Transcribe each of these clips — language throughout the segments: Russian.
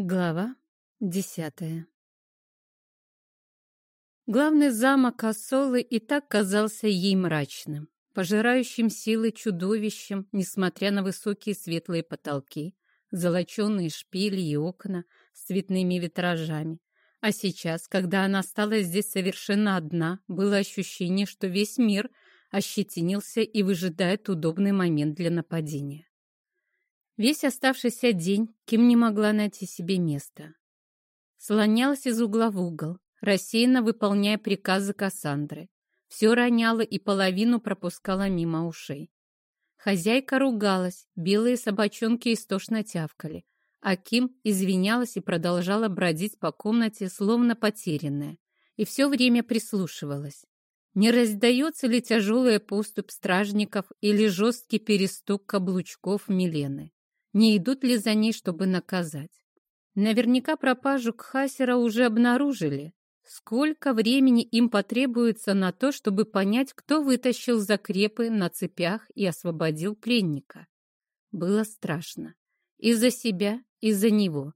Глава десятая Главный замок Ассолы и так казался ей мрачным, пожирающим силы чудовищем, несмотря на высокие светлые потолки, золоченые шпили и окна с цветными витражами. А сейчас, когда она стала здесь совершенно одна, было ощущение, что весь мир ощетинился и выжидает удобный момент для нападения. Весь оставшийся день Ким не могла найти себе места. Слонялась из угла в угол, рассеянно выполняя приказы Кассандры. Все роняла и половину пропускала мимо ушей. Хозяйка ругалась, белые собачонки истошно тявкали, а Ким извинялась и продолжала бродить по комнате, словно потерянная, и все время прислушивалась. Не раздается ли тяжелая поступь стражников или жесткий перестук каблучков Милены? Не идут ли за ней, чтобы наказать. Наверняка пропажу Кхасера уже обнаружили. Сколько времени им потребуется на то, чтобы понять, кто вытащил закрепы на цепях и освободил пленника? Было страшно. Из-за себя, из-за него.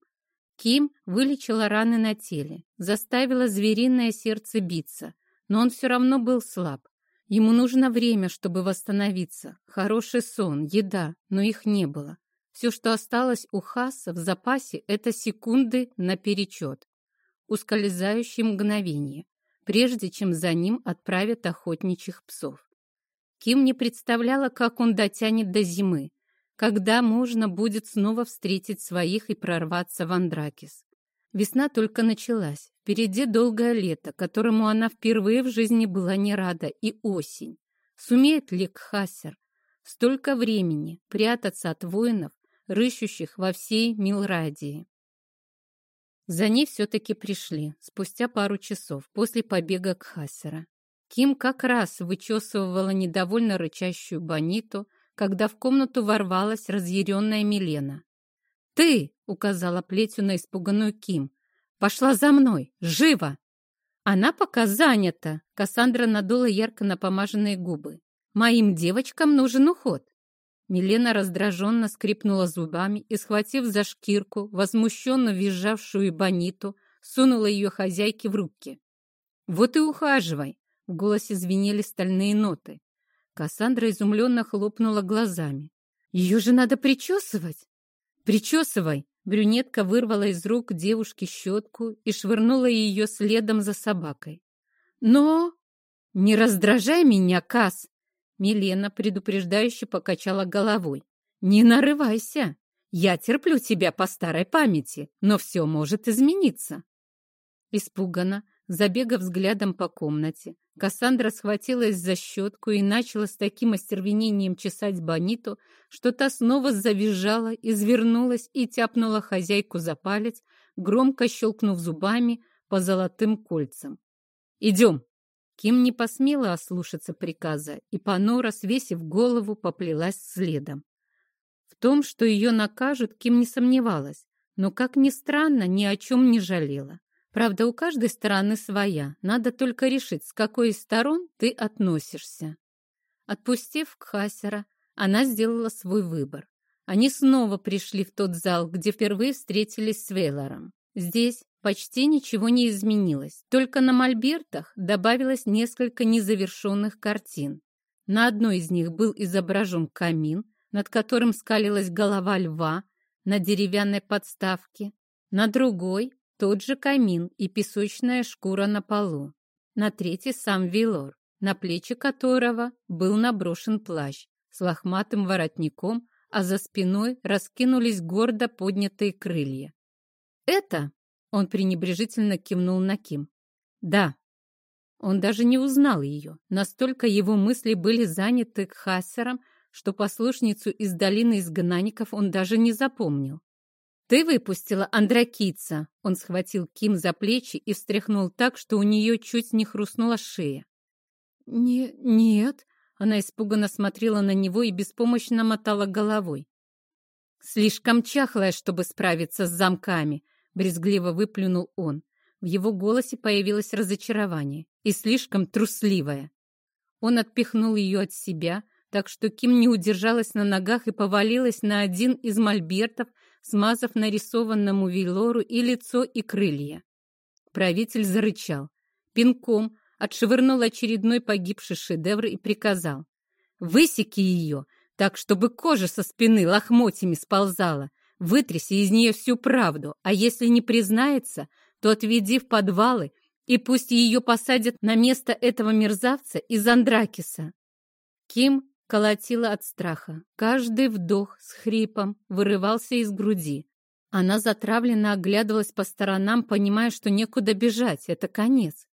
Ким вылечила раны на теле, заставила звериное сердце биться, но он все равно был слаб. Ему нужно время, чтобы восстановиться, хороший сон, еда, но их не было. Все, что осталось у Хаса в запасе, это секунды наперечет, ускользающие мгновения, прежде чем за ним отправят охотничьих псов. Ким не представляла, как он дотянет до зимы, когда можно будет снова встретить своих и прорваться в Андракис. Весна только началась, впереди долгое лето, которому она впервые в жизни была не рада, и осень. Сумеет ли Кхасер столько времени прятаться от воинов, рыщущих во всей Милрадии. За ней все-таки пришли, спустя пару часов, после побега Кхасера. Ким как раз вычесывала недовольно рычащую Бониту, когда в комнату ворвалась разъяренная Милена. «Ты!» — указала плетью на испуганную Ким. «Пошла за мной! Живо!» «Она пока занята!» — Кассандра надула ярко напомаженные губы. «Моим девочкам нужен уход!» Милена раздраженно скрипнула зубами и, схватив за шкирку, возмущенно визжавшую Бониту, сунула ее хозяйке в руки. «Вот и ухаживай!» — в голосе звенели стальные ноты. Кассандра изумленно хлопнула глазами. «Ее же надо причесывать!» «Причесывай!» Брюнетка вырвала из рук девушки щетку и швырнула ее следом за собакой. «Но...» «Не раздражай меня, Кас!» Милена предупреждающе покачала головой. «Не нарывайся! Я терплю тебя по старой памяти, но все может измениться!» Испуганно, забегав взглядом по комнате, Кассандра схватилась за щетку и начала с таким остервенением чесать Бониту, что та снова завизжала, извернулась и тяпнула хозяйку за палец, громко щелкнув зубами по золотым кольцам. «Идем!» Ким не посмела ослушаться приказа и, понуро свесив голову, поплелась следом. В том, что ее накажут, Ким не сомневалась, но, как ни странно, ни о чем не жалела. Правда, у каждой стороны своя, надо только решить, с какой из сторон ты относишься. Отпустив Кхасера, она сделала свой выбор. Они снова пришли в тот зал, где впервые встретились с Вейлором. Здесь почти ничего не изменилось, только на мольбертах добавилось несколько незавершенных картин. На одной из них был изображен камин, над которым скалилась голова льва на деревянной подставке, на другой — тот же камин и песочная шкура на полу, на третий — сам Вилор, на плечи которого был наброшен плащ с лохматым воротником, а за спиной раскинулись гордо поднятые крылья. «Это он пренебрежительно кивнул на Ким. «Да». Он даже не узнал ее. Настолько его мысли были заняты Хассером, что послушницу из долины изгнанников он даже не запомнил. «Ты выпустила Андракица!» Он схватил Ким за плечи и встряхнул так, что у нее чуть не хрустнула шея. «Не... нет...» Она испуганно смотрела на него и беспомощно мотала головой. «Слишком чахлая, чтобы справиться с замками. Брезгливо выплюнул он. В его голосе появилось разочарование. И слишком трусливое. Он отпихнул ее от себя, так что Ким не удержалась на ногах и повалилась на один из мольбертов, смазав нарисованному Вейлору и лицо, и крылья. Правитель зарычал, пинком отшвырнул очередной погибший шедевр и приказал. «Высеки ее, так, чтобы кожа со спины лохмотьями сползала. Вытряси из нее всю правду, а если не признается, то отведи в подвалы и пусть ее посадят на место этого мерзавца из Андракиса». Ким колотила от страха. Каждый вдох с хрипом вырывался из груди. Она затравленно оглядывалась по сторонам, понимая, что некуда бежать, это конец.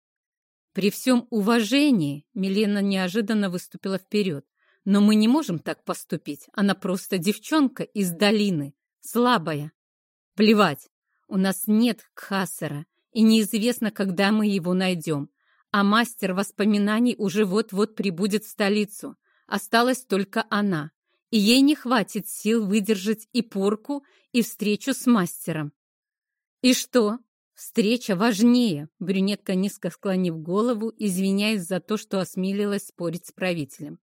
При всем уважении Милена неожиданно выступила вперед. Но мы не можем так поступить. Она просто девчонка из долины, слабая. Плевать, у нас нет Кхасера, и неизвестно, когда мы его найдем. А мастер воспоминаний уже вот-вот прибудет в столицу. Осталась только она, и ей не хватит сил выдержать и порку, и встречу с мастером. «И что? Встреча важнее!» Брюнетка, низко склонив голову, извиняясь за то, что осмелилась спорить с правителем.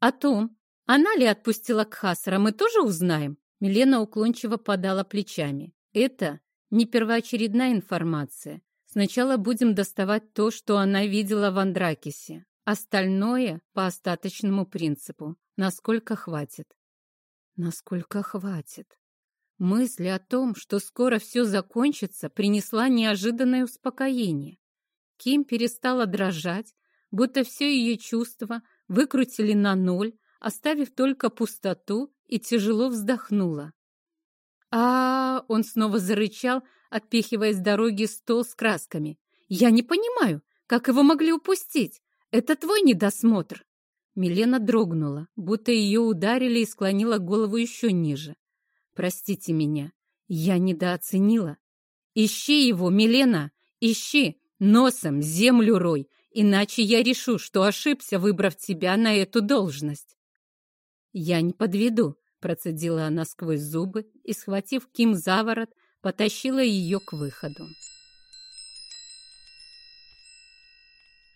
«О том, она ли отпустила Кхасара, мы тоже узнаем?» Милена уклончиво подала плечами. «Это не первоочередная информация. Сначала будем доставать то, что она видела в Андракисе. Остальное по остаточному принципу. Насколько хватит. Насколько хватит. Мысль о том, что скоро все закончится, принесла неожиданное успокоение. Ким перестала дрожать, будто все ее чувства выкрутили на ноль, оставив только пустоту, и тяжело вздохнула. а, Он снова зарычал, отпихивая с дороги стол с красками. «Я не понимаю, как его могли упустить? Это твой недосмотр!» Милена дрогнула, будто ее ударили и склонила голову еще ниже. «Простите меня, я недооценила. Ищи его, Милена, ищи, носом землю рой, иначе я решу, что ошибся, выбрав тебя на эту должность». «Я не подведу», — процедила она сквозь зубы и, схватив Ким за ворот, потащила ее к выходу.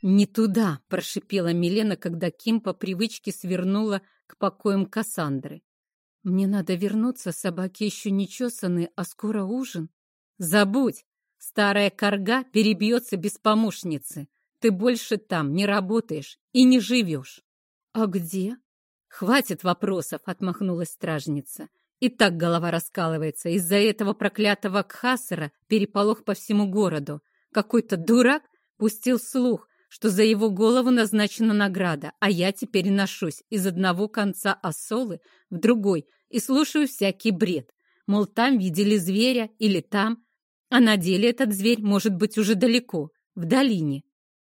«Не туда!» — прошипела Милена, когда Ким по привычке свернула к покоям Кассандры. «Мне надо вернуться, собаки еще не чесаны, а скоро ужин». «Забудь! Старая корга перебьется без помощницы. Ты больше там не работаешь и не живешь». «А где?» «Хватит вопросов!» — отмахнулась стражница. И так голова раскалывается. Из-за этого проклятого Кхасера переполох по всему городу. Какой-то дурак пустил слух, что за его голову назначена награда, а я теперь ношусь из одного конца осолы в другой и слушаю всякий бред. Мол, там видели зверя или там, а на деле этот зверь может быть уже далеко, в долине.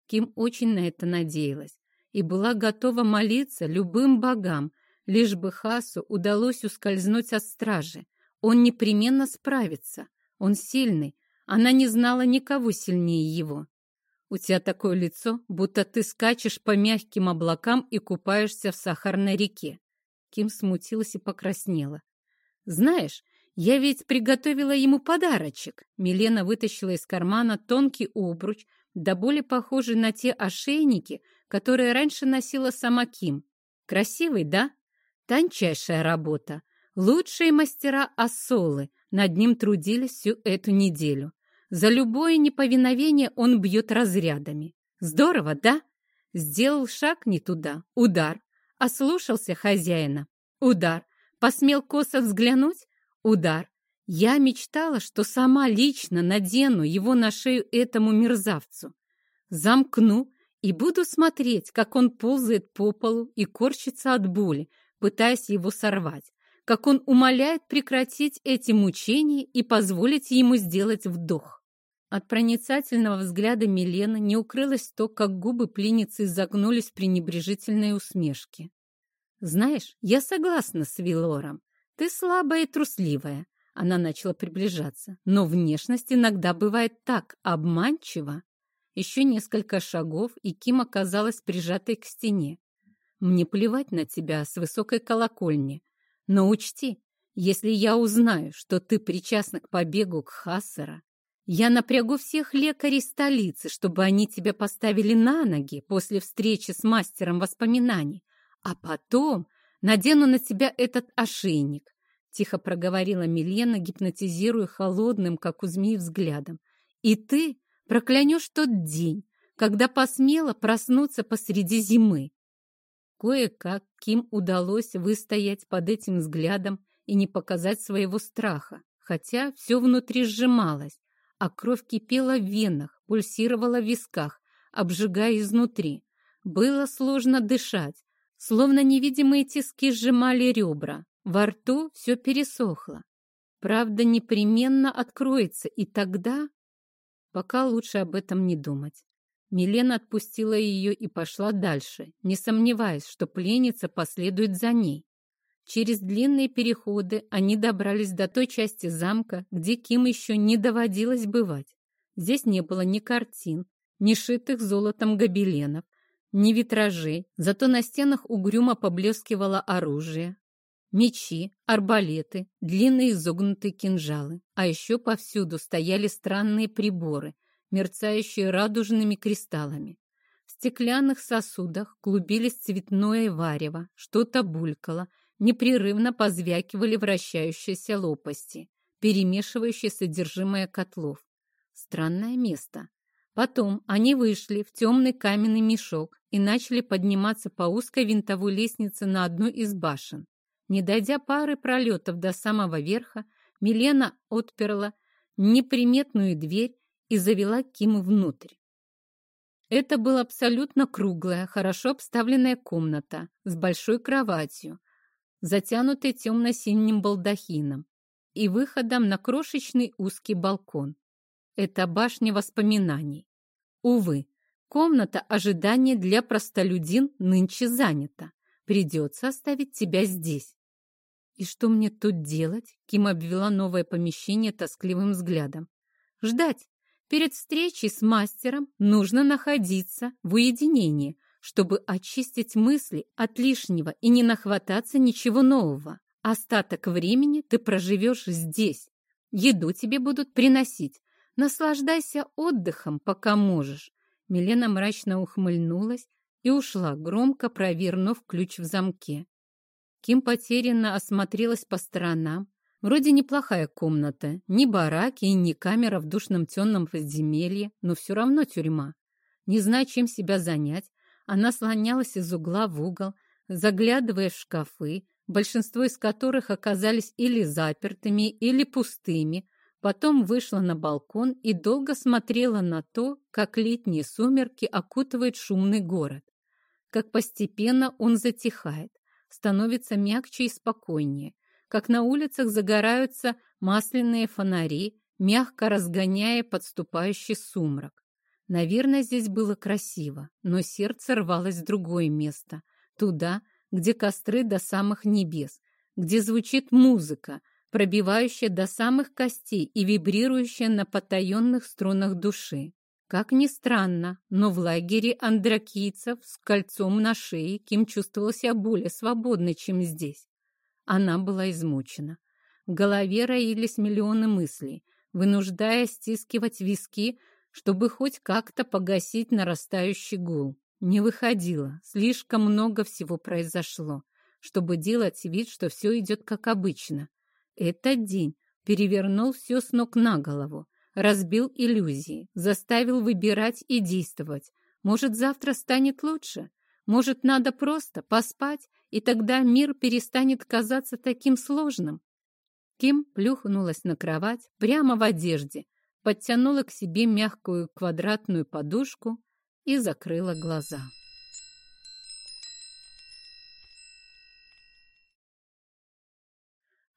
Ким очень на это надеялась и была готова молиться любым богам, лишь бы Хасу удалось ускользнуть от стражи. Он непременно справится. Он сильный. Она не знала никого сильнее его. У тебя такое лицо, будто ты скачешь по мягким облакам и купаешься в сахарной реке. Ким смутилась и покраснела. Знаешь, я ведь приготовила ему подарочек. Милена вытащила из кармана тонкий обруч, да более похожий на те ошейники, которые раньше носила сама Ким. Красивый, да? Тончайшая работа. Лучшие мастера Ассолы над ним трудились всю эту неделю. За любое неповиновение он бьет разрядами. Здорово, да? Сделал шаг не туда. Удар. Ослушался хозяина. Удар. Посмел косо взглянуть? Удар. Я мечтала, что сама лично надену его на шею этому мерзавцу. Замкну и буду смотреть, как он ползает по полу и корчится от боли, пытаясь его сорвать как он умоляет прекратить эти мучения и позволить ему сделать вдох. От проницательного взгляда Милены не укрылось то, как губы пленницы изогнулись в пренебрежительной усмешке. «Знаешь, я согласна с Вилором. Ты слабая и трусливая». Она начала приближаться. «Но внешность иногда бывает так обманчива». Еще несколько шагов, и Ким оказалась прижатой к стене. «Мне плевать на тебя с высокой колокольни. Но учти, если я узнаю, что ты причастна к побегу к Хассера, я напрягу всех лекарей столицы, чтобы они тебя поставили на ноги после встречи с мастером воспоминаний, а потом надену на тебя этот ошейник. тихо проговорила Милена, гипнотизируя холодным, как у змеи, взглядом. «И ты проклянешь тот день, когда посмела проснуться посреди зимы». Кое-как Ким удалось выстоять под этим взглядом и не показать своего страха, хотя все внутри сжималось, а кровь кипела в венах, пульсировала в висках, обжигая изнутри. Было сложно дышать, словно невидимые тиски сжимали ребра. Во рту все пересохло. Правда непременно откроется, и тогда... Пока лучше об этом не думать. Милена отпустила ее и пошла дальше, не сомневаясь, что пленница последует за ней. Через длинные переходы они добрались до той части замка, где Ким еще не доводилось бывать. Здесь не было ни картин, ни шитых золотом гобеленов, ни витражей, зато на стенах угрюмо поблескивало оружие, Мечи, арбалеты, длинные изогнутые кинжалы. А еще повсюду стояли странные приборы, мерцающие радужными кристаллами. В стеклянных сосудах клубились цветное варево, что-то булькало, непрерывно позвякивали вращающиеся лопасти, перемешивающие содержимое котлов. Странное место. Потом они вышли в темный каменный мешок и начали подниматься по узкой винтовой лестнице на одну из башен. Не дойдя пары пролетов до самого верха, Милена отперла неприметную дверь и завела Ким внутрь. Это была абсолютно круглая, хорошо обставленная комната с большой кроватью, затянутой темно-синим балдахином и выходом на крошечный узкий балкон. Это башня воспоминаний. Увы, комната ожидания для простолюдин нынче занята. Придется оставить тебя здесь. И что мне тут делать? Ким обвела новое помещение тоскливым взглядом. Ждать. Перед встречей с мастером нужно находиться в уединении, чтобы очистить мысли от лишнего и не нахвататься ничего нового. Остаток времени ты проживешь здесь. Еду тебе будут приносить. Наслаждайся отдыхом, пока можешь. Милена мрачно ухмыльнулась, и ушла, громко провернув ключ в замке. Ким потерянно осмотрелась по сторонам. Вроде неплохая комната, ни бараки ни камера в душном темном подземелье, но все равно тюрьма. Не зная, чем себя занять, она слонялась из угла в угол, заглядывая в шкафы, большинство из которых оказались или запертыми, или пустыми, потом вышла на балкон и долго смотрела на то, как летние сумерки окутывают шумный город как постепенно он затихает, становится мягче и спокойнее, как на улицах загораются масляные фонари, мягко разгоняя подступающий сумрак. Наверное, здесь было красиво, но сердце рвалось в другое место, туда, где костры до самых небес, где звучит музыка, пробивающая до самых костей и вибрирующая на потаенных струнах души. Как ни странно, но в лагере андракийцев с кольцом на шее Ким чувствовала себя более свободной, чем здесь. Она была измучена. В голове роились миллионы мыслей, вынуждая стискивать виски, чтобы хоть как-то погасить нарастающий гул. Не выходило, слишком много всего произошло, чтобы делать вид, что все идет как обычно. Этот день перевернул все с ног на голову разбил иллюзии, заставил выбирать и действовать. Может, завтра станет лучше? Может, надо просто поспать, и тогда мир перестанет казаться таким сложным? Ким плюхнулась на кровать прямо в одежде, подтянула к себе мягкую квадратную подушку и закрыла глаза.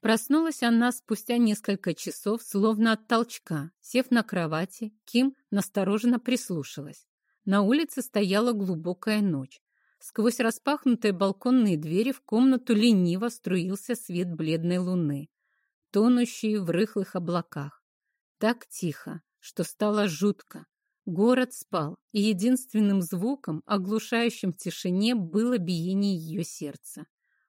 Проснулась она спустя несколько часов, словно от толчка. Сев на кровати, Ким настороженно прислушалась. На улице стояла глубокая ночь. Сквозь распахнутые балконные двери в комнату лениво струился свет бледной луны, тонущий в рыхлых облаках. Так тихо, что стало жутко. Город спал, и единственным звуком, оглушающим в тишине, было биение ее сердца.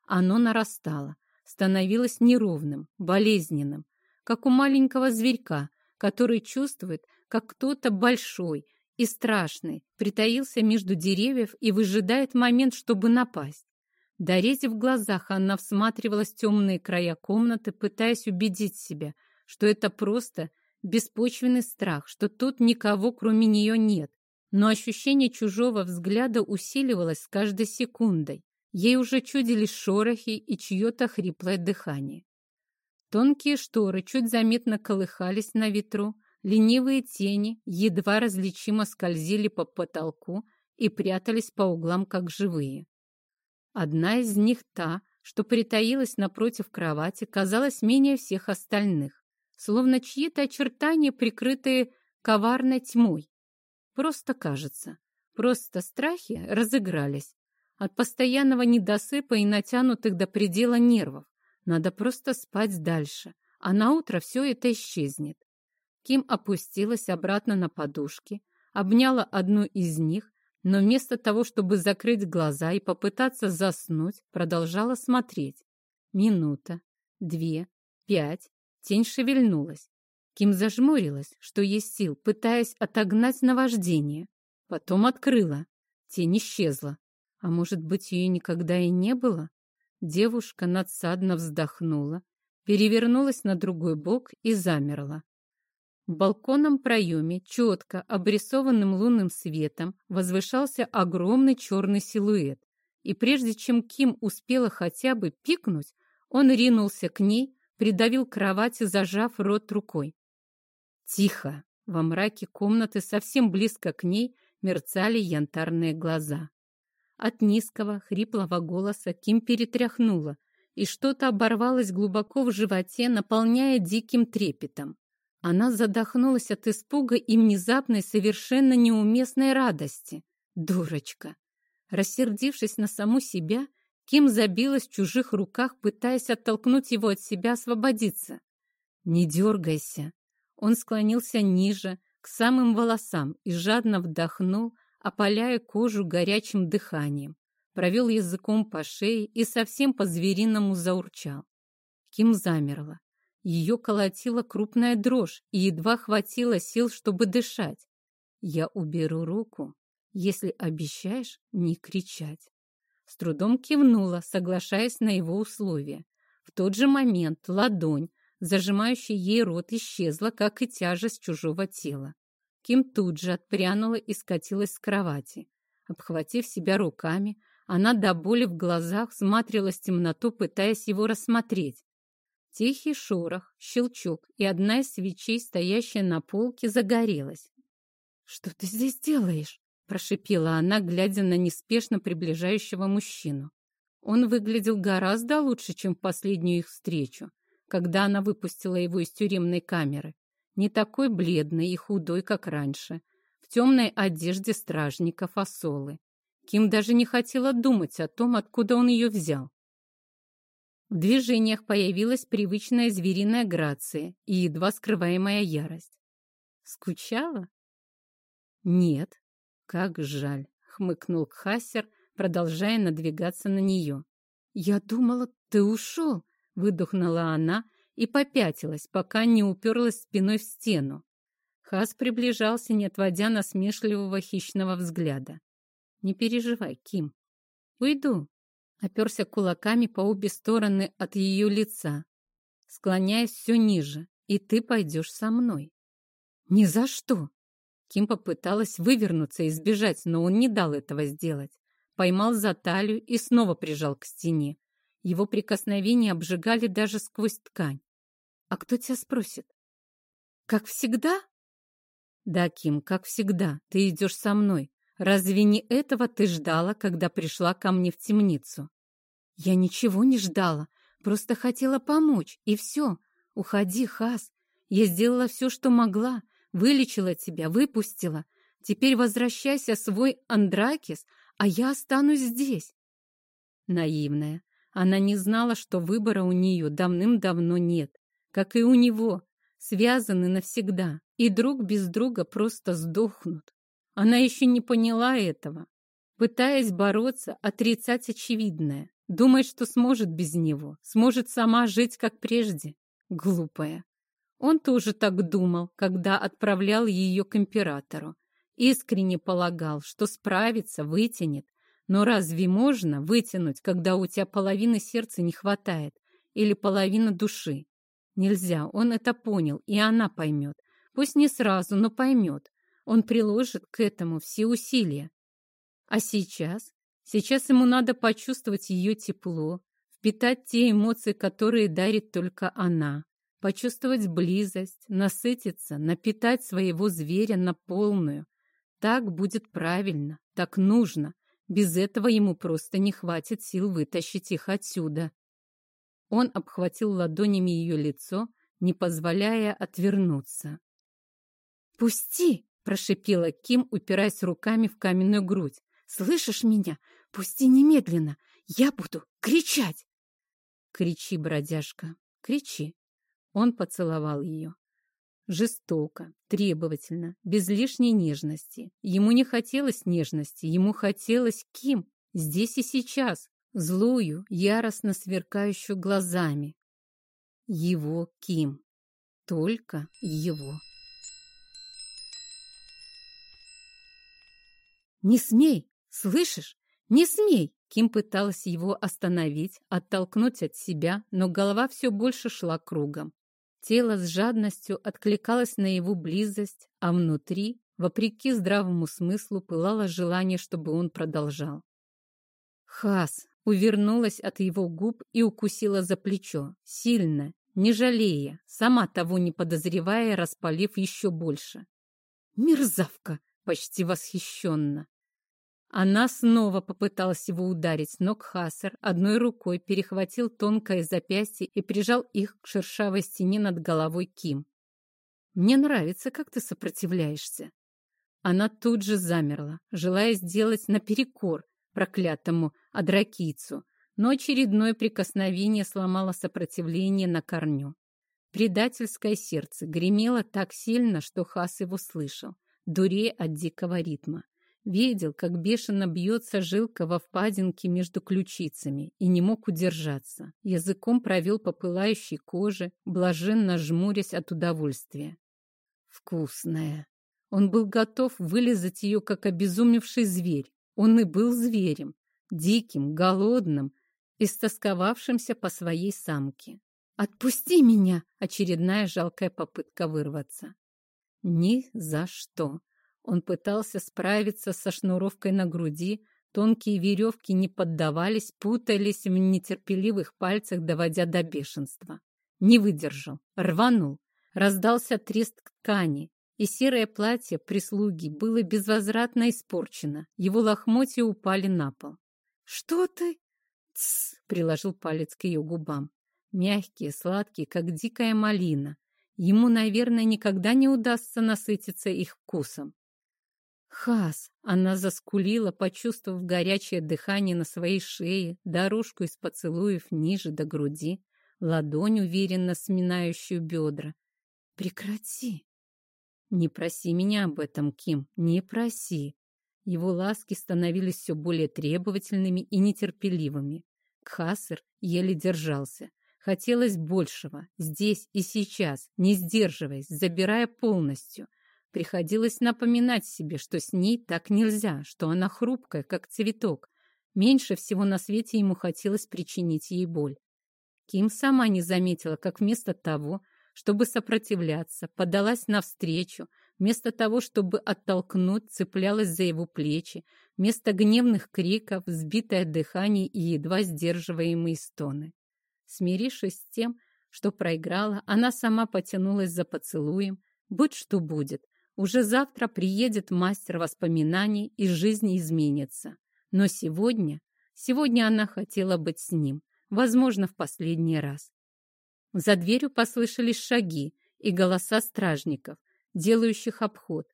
Оно нарастало, становилось неровным, болезненным, как у маленького зверька, который чувствует, как кто-то большой и страшный притаился между деревьев и выжидает момент, чтобы напасть. Дорезив глазах, она всматривалась в темные края комнаты, пытаясь убедить себя, что это просто беспочвенный страх, что тут никого кроме нее нет. Но ощущение чужого взгляда усиливалось с каждой секундой. Ей уже чудились шорохи и чье-то хриплое дыхание. Тонкие шторы чуть заметно колыхались на ветру, ленивые тени едва различимо скользили по потолку и прятались по углам, как живые. Одна из них, та, что притаилась напротив кровати, казалась менее всех остальных, словно чьи-то очертания, прикрытые коварной тьмой. Просто кажется, просто страхи разыгрались. От постоянного недосыпа и натянутых до предела нервов. Надо просто спать дальше, а на утро все это исчезнет. Ким опустилась обратно на подушки, обняла одну из них но вместо того, чтобы закрыть глаза и попытаться заснуть, продолжала смотреть. Минута, две, пять. Тень шевельнулась. Ким зажмурилась, что есть сил, пытаясь отогнать наваждение. Потом открыла. Тень исчезла. А может быть, ее никогда и не было? Девушка надсадно вздохнула, перевернулась на другой бок и замерла. В балконном проеме, четко обрисованным лунным светом, возвышался огромный черный силуэт. И прежде чем Ким успела хотя бы пикнуть, он ринулся к ней, придавил к кровати, зажав рот рукой. Тихо! Во мраке комнаты совсем близко к ней мерцали янтарные глаза. От низкого, хриплого голоса Ким перетряхнула, и что-то оборвалось глубоко в животе, наполняя диким трепетом. Она задохнулась от испуга и внезапной, совершенно неуместной радости. Дурочка! Рассердившись на саму себя, Ким забилась в чужих руках, пытаясь оттолкнуть его от себя, освободиться. «Не дергайся!» Он склонился ниже, к самым волосам, и жадно вдохнул, опаляя кожу горячим дыханием. Провел языком по шее и совсем по-звериному заурчал. Ким замерла. Ее колотила крупная дрожь и едва хватило сил, чтобы дышать. Я уберу руку, если обещаешь не кричать. С трудом кивнула, соглашаясь на его условия. В тот же момент ладонь, зажимающая ей рот, исчезла, как и тяжесть чужого тела. Ким тут же отпрянула и скатилась с кровати. Обхватив себя руками, она до боли в глазах смотрелась в темноту, пытаясь его рассмотреть. Тихий шорох, щелчок, и одна из свечей, стоящая на полке, загорелась. «Что ты здесь делаешь?» – прошипела она, глядя на неспешно приближающего мужчину. Он выглядел гораздо лучше, чем в последнюю их встречу, когда она выпустила его из тюремной камеры. Не такой бледный и худой, как раньше, в темной одежде стражника фасолы. Ким даже не хотела думать о том, откуда он ее взял. В движениях появилась привычная звериная грация и едва скрываемая ярость. Скучала? Нет. Как жаль, хмыкнул Кхасер, продолжая надвигаться на нее. Я думала, ты ушел, выдохнула она и попятилась, пока не уперлась спиной в стену. Хас приближался, не отводя насмешливого хищного взгляда. «Не переживай, Ким. Уйду, оперся кулаками по обе стороны от ее лица, склоняясь все ниже, и ты пойдешь со мной. Ни за что! Ким попыталась вывернуться и сбежать, но он не дал этого сделать. Поймал за талию и снова прижал к стене. Его прикосновения обжигали даже сквозь ткань. «А кто тебя спросит?» «Как всегда?» «Да, Ким, как всегда. Ты идешь со мной. Разве не этого ты ждала, когда пришла ко мне в темницу? Я ничего не ждала, просто хотела помочь, и все. Уходи, Хас. Я сделала все, что могла, вылечила тебя, выпустила. Теперь возвращайся свой Андракис, а я останусь здесь. Наивная. Она не знала, что выбора у нее давным-давно нет, как и у него, связаны навсегда, и друг без друга просто сдохнут. Она еще не поняла этого, пытаясь бороться, отрицать очевидное. Думает, что сможет без него, сможет сама жить, как прежде. Глупая. Он тоже так думал, когда отправлял ее к императору. Искренне полагал, что справится, вытянет, Но разве можно вытянуть, когда у тебя половины сердца не хватает или половина души? Нельзя, он это понял, и она поймет. Пусть не сразу, но поймет. Он приложит к этому все усилия. А сейчас? Сейчас ему надо почувствовать ее тепло, впитать те эмоции, которые дарит только она, почувствовать близость, насытиться, напитать своего зверя на полную. Так будет правильно, так нужно. Без этого ему просто не хватит сил вытащить их отсюда. Он обхватил ладонями ее лицо, не позволяя отвернуться. «Пусти!» – прошипела Ким, упираясь руками в каменную грудь. «Слышишь меня? Пусти немедленно! Я буду кричать!» «Кричи, бродяжка, кричи!» Он поцеловал ее. Жестоко, требовательно, без лишней нежности. Ему не хотелось нежности, ему хотелось Ким, здесь и сейчас, злую, яростно сверкающую глазами. Его Ким. Только его. «Не смей! Слышишь? Не смей!» Ким пыталась его остановить, оттолкнуть от себя, но голова все больше шла кругом. Тело с жадностью откликалось на его близость, а внутри, вопреки здравому смыслу, пылало желание, чтобы он продолжал. Хас увернулась от его губ и укусила за плечо, сильно, не жалея, сама того не подозревая, распалив еще больше. «Мерзавка!» — почти восхищенно. Она снова попыталась его ударить, но Кхасар одной рукой перехватил тонкое запястье и прижал их к шершавой стене над головой Ким. «Мне нравится, как ты сопротивляешься». Она тут же замерла, желая сделать наперекор проклятому адракийцу, но очередное прикосновение сломало сопротивление на корню. Предательское сердце гремело так сильно, что Хас его слышал, дуре от дикого ритма. Видел, как бешено бьется жилка во впадинке между ключицами и не мог удержаться. Языком провел по пылающей коже, блаженно жмурясь от удовольствия. Вкусная. Он был готов вылезать ее, как обезумевший зверь. Он и был зверем, диким, голодным, истосковавшимся по своей самке. «Отпусти меня!» — очередная жалкая попытка вырваться. «Ни за что!» Он пытался справиться со шнуровкой на груди, тонкие веревки не поддавались, путались в нетерпеливых пальцах, доводя до бешенства. Не выдержал, рванул, раздался треск ткани, и серое платье прислуги было безвозвратно испорчено, его лохмотья упали на пол. «Что ты?» «Тсс!» — приложил палец к ее губам. Мягкие, сладкие, как дикая малина. Ему, наверное, никогда не удастся насытиться их вкусом. Хас! Она заскулила, почувствовав горячее дыхание на своей шее, дорожку из поцелуев ниже до груди, ладонь, уверенно сминающую бедра. Прекрати! Не проси меня об этом, Ким, не проси. Его ласки становились все более требовательными и нетерпеливыми. Кхасер еле держался. Хотелось большего, здесь и сейчас, не сдерживаясь, забирая полностью — Приходилось напоминать себе, что с ней так нельзя, что она хрупкая, как цветок. Меньше всего на свете ему хотелось причинить ей боль. Ким сама не заметила, как вместо того, чтобы сопротивляться, подалась навстречу, вместо того, чтобы оттолкнуть, цеплялась за его плечи, вместо гневных криков, сбитое дыхание и едва сдерживаемые стоны. Смирившись с тем, что проиграла, она сама потянулась за поцелуем, будь что будет, уже завтра приедет мастер воспоминаний, и жизнь изменится. Но сегодня, сегодня она хотела быть с ним, возможно, в последний раз. За дверью послышались шаги и голоса стражников, делающих обход.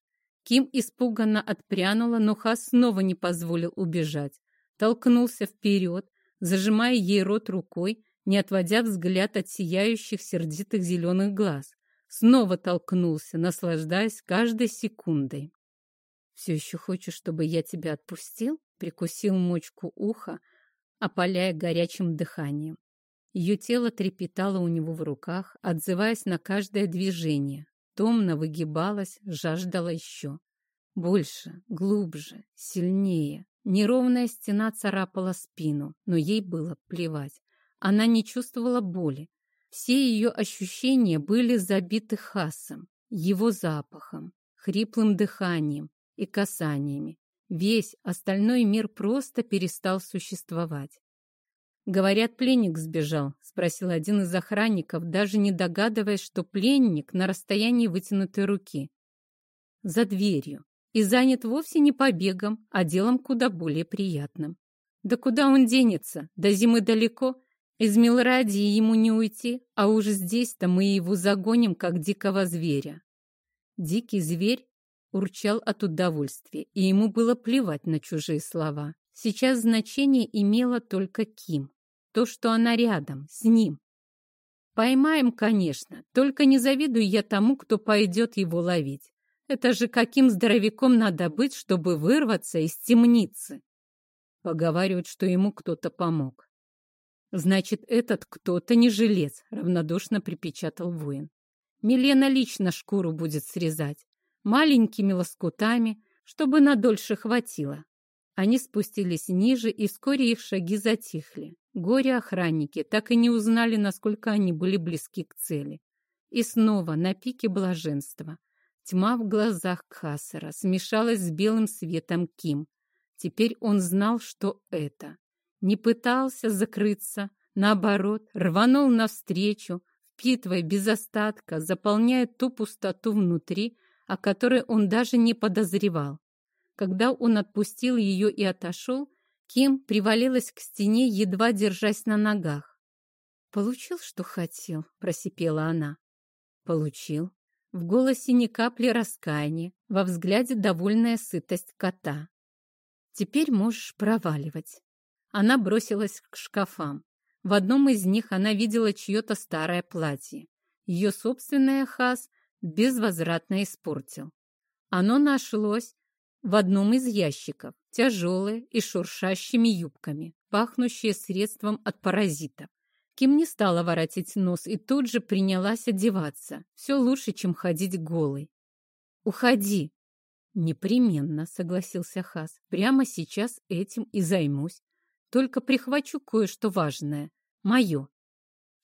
Ким испуганно отпрянула, но Хас снова не позволил убежать. Толкнулся вперед, зажимая ей рот рукой, не отводя взгляд от сияющих сердитых зеленых глаз. Снова толкнулся, наслаждаясь каждой секундой. «Все еще хочешь, чтобы я тебя отпустил?» Прикусил мочку уха, опаляя горячим дыханием. Ее тело трепетало у него в руках, отзываясь на каждое движение. Томно выгибалась, жаждала еще. Больше, глубже, сильнее, Неровная стена царапала спину, но ей было плевать. Она не чувствовала боли. Все ее ощущения были забиты Хасом, его запахом, хриплым дыханием и касаниями. Весь остальной мир просто перестал существовать. «Говорят, пленник сбежал», — спросил один из охранников, даже не догадываясь, что пленник на расстоянии вытянутой руки. За дверью. И занят вовсе не побегом, а делом куда более приятным. Да куда он денется? До зимы далеко. Из Милрадии ему не уйти, а уже здесь-то мы его загоним, как дикого зверя. Дикий зверь урчал от удовольствия, и ему было плевать на чужие слова. Сейчас значение имела только Ким. То, что она рядом, с ним. Поймаем, конечно, только не завидую я тому, кто пойдет его ловить. Это же каким здоровяком надо быть, чтобы вырваться из темницы? Поговаривают, что ему кто-то помог. Значит, этот кто-то не жилец, равнодушно припечатал воин. Милена лично шкуру будет срезать, маленькими лоскутами, чтобы надольше хватило. Они спустились ниже, и вскоре их шаги затихли. Горе-охранники так и не узнали, насколько они были близки к цели. И снова на пике блаженства. Тьма в глазах Кассера смешалась с белым светом Ким. Теперь он знал, что это. Не пытался закрыться, наоборот, рванул навстречу, впитывая без остатка, заполняя ту пустоту внутри, о которой он даже не подозревал. Когда он отпустил ее и отошел, Ким привалилась к стене, едва держась на ногах. «Получил, что хотел?» — просипела она. «Получил». В голосе ни капли раскаяния, во взгляде довольная сытость кота. «Теперь можешь проваливать». Она бросилась к шкафам. В одном из них она видела чье-то старое платье. Ее собственное Хас безвозвратно испортил. Оно нашлось в одном из ящиков, тяжелое и шуршащими юбками, пахнущее средством от паразитов. Ким не стала воротить нос и тут же принялась одеваться. Все лучше, чем ходить голой. «Уходи!» «Непременно», — согласился Хас. «Прямо сейчас этим и займусь. Только прихвачу кое-что важное. Мое».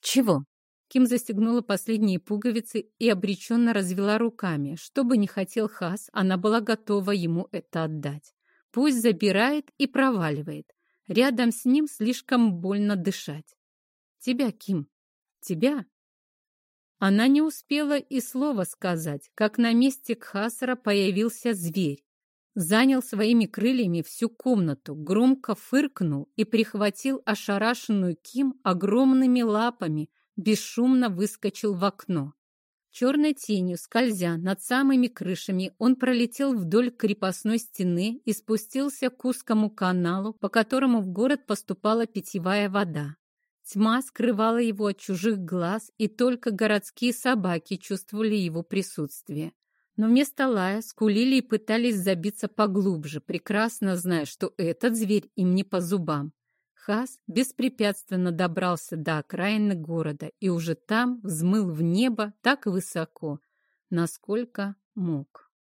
«Чего?» Ким застегнула последние пуговицы и обреченно развела руками. Что бы ни хотел Хас, она была готова ему это отдать. Пусть забирает и проваливает. Рядом с ним слишком больно дышать. Тебя, Ким, тебя. Она не успела и слова сказать, как на месте Кхасара появился зверь. Занял своими крыльями всю комнату, громко фыркнул и прихватил ошарашенную Ким огромными лапами, бесшумно выскочил в окно. Черной тенью, скользя над самыми крышами, он пролетел вдоль крепостной стены и спустился к узкому каналу, по которому в город поступала питьевая вода. Тьма скрывала его от чужих глаз, и только городские собаки чувствовали его присутствие. Но вместо лая скулили и пытались забиться поглубже, прекрасно зная, что этот зверь им не по зубам. Хас беспрепятственно добрался до окраины города и уже там взмыл в небо так высоко, насколько мог.